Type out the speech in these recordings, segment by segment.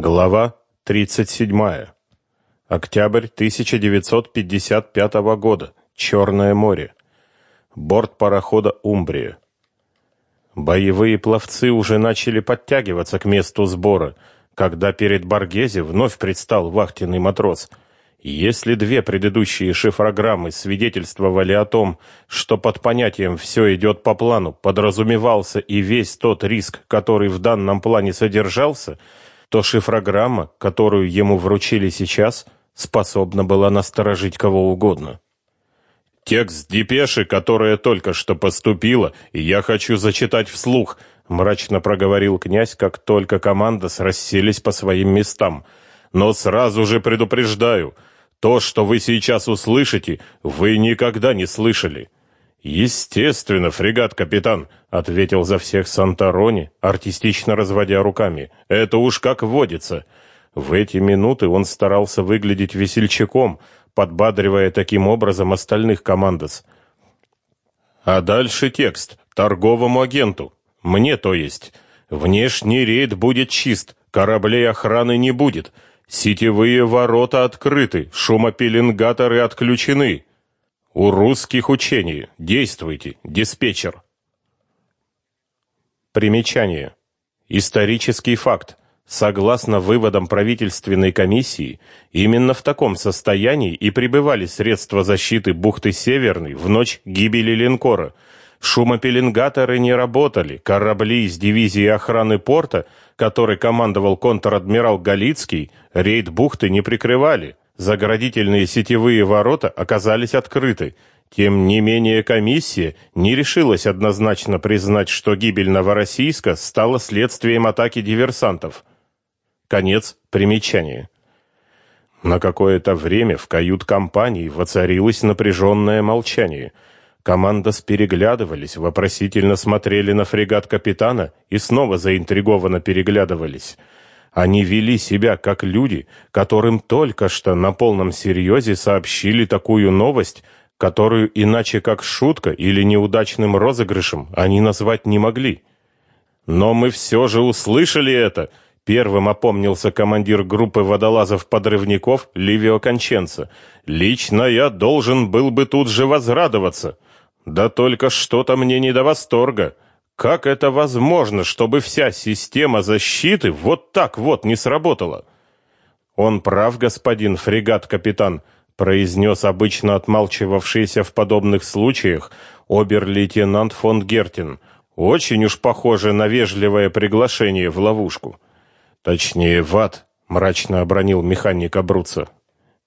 Глава 37. Октябрь 1955 года. Черное море. Борт парохода «Умбрия». Боевые пловцы уже начали подтягиваться к месту сбора, когда перед Баргези вновь предстал вахтенный матрос. Если две предыдущие шифрограммы свидетельствовали о том, что под понятием «все идет по плану» подразумевался и весь тот риск, который в данном плане содержался – то шифрограмма, которую ему вручили сейчас, способна была насторожить кого угодно. Текст депеши, которая только что поступила, и я хочу зачитать вслух, мрачно проговорил князь, как только команда расселись по своим местам. Но сразу же предупреждаю, то, что вы сейчас услышите, вы никогда не слышали. Естественно, фрегат-капитан, ответил за всех Санторони, артистично разводя руками. Это уж как водится. В эти минуты он старался выглядеть весельчаком, подбадривая таким образом остальных командос. А дальше текст торговому агенту. Мне, то есть. Внешний рейд будет чист, кораблей охраны не будет. Сетевые ворота открыты, шумопеленгаторы отключены. У русских учений. Действуйте, диспетчер. Примечание. Исторический факт. Согласно выводам правительственной комиссии, именно в таком состоянии и пребывали средства защиты бухты Северной в ночь гибели линкора. Шумопеленгаторы не работали, корабли из дивизии охраны порта, которой командовал контр-адмирал Галицкий, рейд бухты не прикрывали. Заградительные сетевые ворота оказались открыты. Тем не менее комиссия не решилась однозначно признать, что гибель Новороссийска стала следствием атаки диверсантов. Конец примечания. На какое-то время в кают-компании воцарилось напряженное молчание. Команда переглядывались, вопросительно смотрели на фрегат капитана и снова заинтригованно переглядывались. Они вели себя как люди, которым только что на полном серьезе сообщили такую новость, которую иначе как шутка или неудачным розыгрышем они назвать не могли. Но мы все же услышали это. Первым опомнился командир группы водолазов-подрывников Ливио Конченца. Лично я должен был бы тут же возрадоваться. Да только что-то мне не до восторга. Как это возможно, чтобы вся система защиты вот так вот не сработала? Он прав, господин фрегат-капитан, произнес обычно отмалчивавшийся в подобных случаях обер-лейтенант фон Гертин. Очень уж похоже на вежливое приглашение в ловушку. Точнее, в ад, мрачно обронил механик Абруца.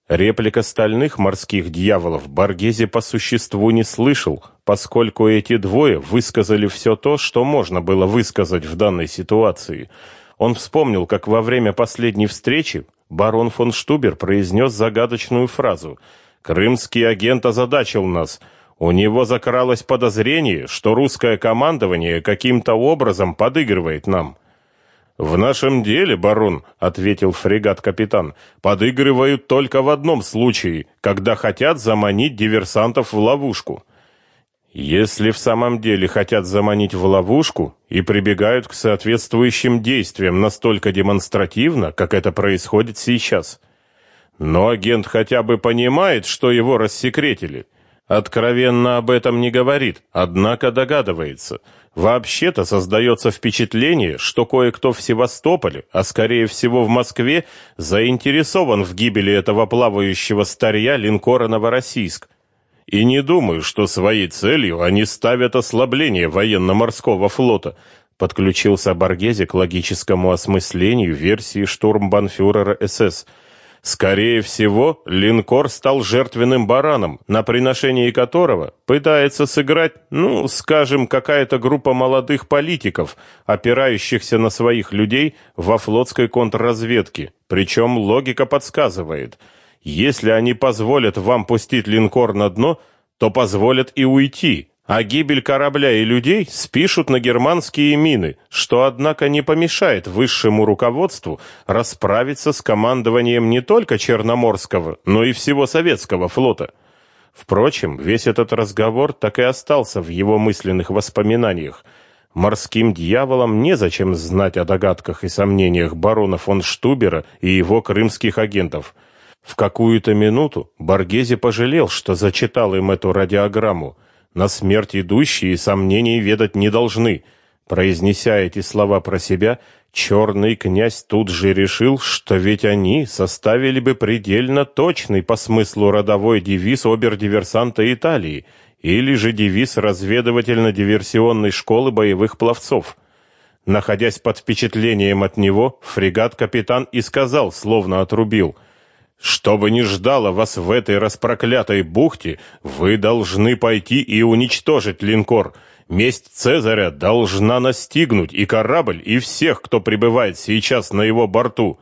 Реплик стальных морских дьяволов Баргези по существу не слышал, поскольку эти двое высказали все то, что можно было высказать в данной ситуации. Он вспомнил, как во время последней встречи барон фон Штубер произнес загадочную фразу «Крымский агент озадачил нас». У него закралось подозрение, что русское командование каким-то образом подыгрывает нам. В нашем деле, барон, ответил фрегат-капитан, подыгрывают только в одном случае, когда хотят заманить диверсантов в ловушку. Если в самом деле хотят заманить в ловушку и прибегают к соответствующим действиям настолько демонстративно, как это происходит сейчас. Но агент хотя бы понимает, что его рассекретили. Откровенно об этом не говорит, однако догадывается – Вообще-то создается впечатление, что кое-кто в Севастополе, а скорее всего в Москве, заинтересован в гибели этого плавающего старья линкора Новороссийск. И не думаю, что своей целью они ставят ослабление военно-морского флота. Подключился Баргези к логическому осмыслению версии штурмбанфюрера СС – Скорее всего, линкор стал жертвенным бараном, на приношении которого пытается сыграть, ну, скажем, какая-то группа молодых политиков, опирающихся на своих людей во флотской контрразведке. Причем логика подсказывает, если они позволят вам пустить линкор на дно, то позволят и уйти, а гибель корабля и людей спишут на германские мины, что, однако, не помешает высшему руководству расправиться с командованием не только Черноморского, но и всего советского флота. Впрочем, весь этот разговор так и остался в его мысленных воспоминаниях. Морским дьяволам незачем знать о догадках и сомнениях барона фон Штубера и его крымских агентов. В какую-то минуту Боргезе пожалел, что зачитал им эту радиограмму. На смерть идущие сомнений ведать не должны. Произнеся эти слова про себя, черный князь тут же решил, что ведь они составили бы предельно точный по смыслу родовой девиз обер-диверсанта Италии – или же девиз разведывательно-диверсионной школы боевых пловцов. Находясь под впечатлением от него, фрегат-капитан и сказал, словно отрубил, «Что бы ни ждало вас в этой распроклятой бухте, вы должны пойти и уничтожить линкор. Месть Цезаря должна настигнуть и корабль, и всех, кто пребывает сейчас на его борту».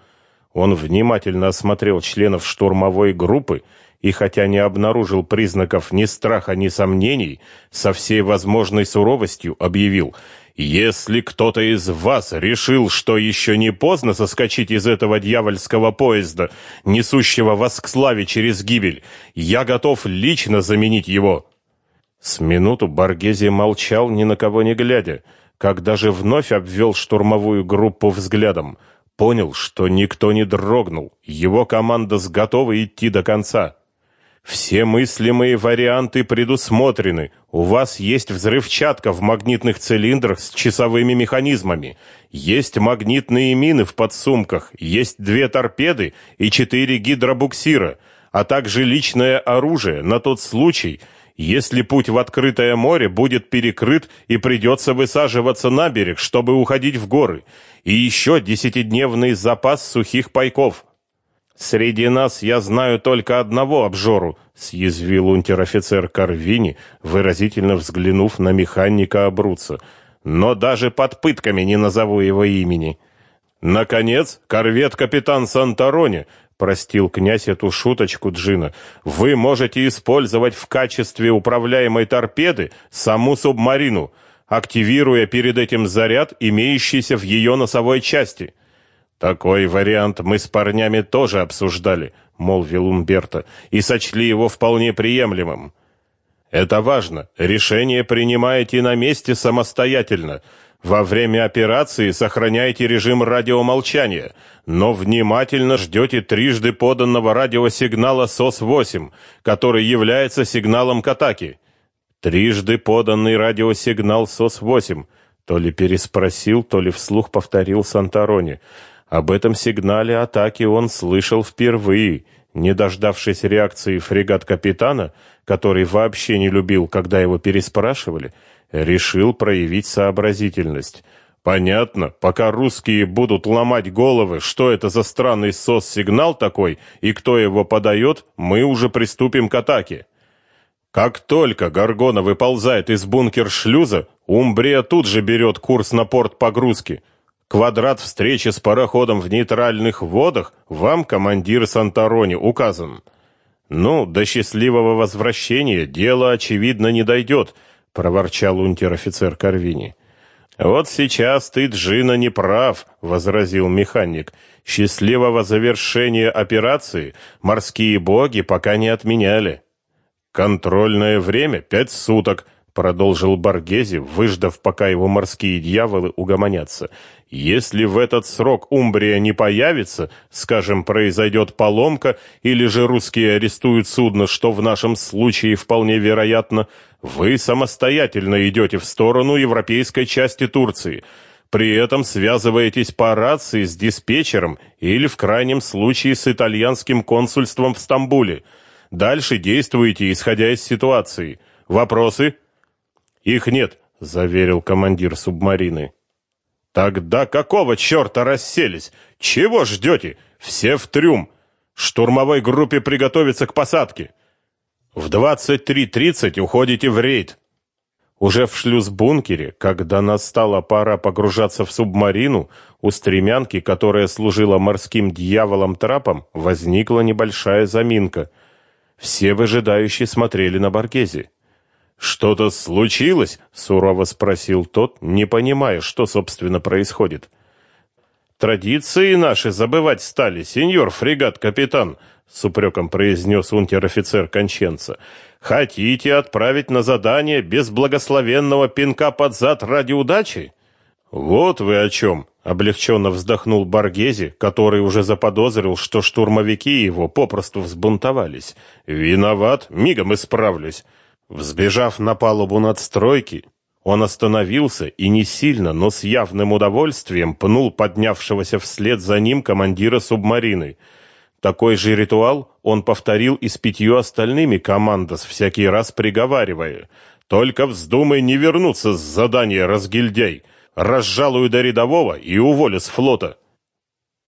Он внимательно осмотрел членов штурмовой группы и хотя не обнаружил признаков ни страха, ни сомнений, со всей возможной суровостью объявил: "Если кто-то из вас решил, что еще не поздно соскочить из этого дьявольского поезда, несущего вас к славе через гибель, я готов лично заменить его". С минуту Баргези молчал, ни на кого не глядя, когда же вновь обвел штурмовую группу взглядом, понял, что никто не дрогнул. Его команда с готова идти до конца. Все мыслимые варианты предусмотрены. У вас есть взрывчатка в магнитных цилиндрах с часовыми механизмами. Есть магнитные мины в подсумках, есть две торпеды и четыре гидробуксира, а также личное оружие на тот случай, если путь в открытое море будет перекрыт и придется высаживаться на берег, чтобы уходить в горы, и еще десятидневный запас сухих пайков. Среди нас я знаю только одного обжору, съязвил унтер-офицер Карвини, выразительно взглянув на механика Абруца. Но даже под пытками не назову его имени. Наконец, корвет-капитан Санторони, простил князь эту шуточку Джина. Вы можете использовать в качестве управляемой торпеды саму субмарину, активируя перед этим заряд, имеющийся в ее носовой части. Такой вариант мы с парнями тоже обсуждали, молвил Умберто, и сочли его вполне приемлемым. Это важно. Решение принимаете на месте самостоятельно. Во время операции сохраняйте режим радиомолчания, но внимательно ждете трижды поданного радиосигнала СОС-8, который является сигналом к атаке. Трижды поданный радиосигнал СОС-8, то ли переспросил, то ли вслух повторил Санторони. Об этом сигнале атаки он слышал впервые, не дождавшись реакции фрегат-капитана, который вообще не любил, когда его переспрашивали, решил проявить сообразительность. Понятно, пока русские будут ломать головы, что это за странный СОС-сигнал такой и кто его подает, мы уже приступим к атаке. Как только Гаргона выползает из бункер-шлюза, Умбрия тут же берет курс на порт погрузки – Квадрат встречи с пароходом в нейтральных водах вам, командир Санторони, указан. Ну, до счастливого возвращения дело очевидно не дойдет, проворчал унтер-офицер Карвини. Вот сейчас ты, Джина, не прав, возразил механик. Счастливого завершения операции морские боги пока не отменяли. Контрольное время пять суток продолжил Баргези, выждав, пока его морские дьяволы угомонятся. Если в этот срок Умбрия не появится, скажем, произойдет поломка или же русские арестуют судно, что в нашем случае вполне вероятно, вы самостоятельно идете в сторону европейской части Турции. При этом связываетесь по рации с диспетчером или в крайнем случае с итальянским консульством в Стамбуле. Дальше действуете исходя из ситуации. Вопросы? Их нет, заверил командир субмарины. Тогда какого черта расселись? Чего ждете? Все в трюм. Штурмовой группе приготовиться к посадке. В 23:30 уходите в рейд. Уже в шлюз-бункере, когда настала пора погружаться в субмарину, у стремянки, которая служила морским дьяволом-трапом, возникла небольшая заминка. Все выжидающие смотрели на Баргези. «Что-то случилось?» — сурово спросил тот, не понимая, что, собственно, происходит. «Традиции наши забывать стали, сеньор фрегат-капитан», — с упреком произнес унтер-офицер Конченца. Хотите отправить на задание без благословенного пинка под зад ради удачи? Вот вы о чем, облегченно вздохнул Баргези, который уже заподозрил, что штурмовики его попросту взбунтовались. Виноват, мигом исправлюсь. Взбежав на палубу надстройки, он остановился и не сильно, но с явным удовольствием пнул поднявшегося вслед за ним командира субмарины. Такой же ритуал он повторил и с пятью остальными командос, всякий раз приговаривая: "Только вздумай не вернуться с задания, разгильдяй, разжалую до рядового и уволю с флота".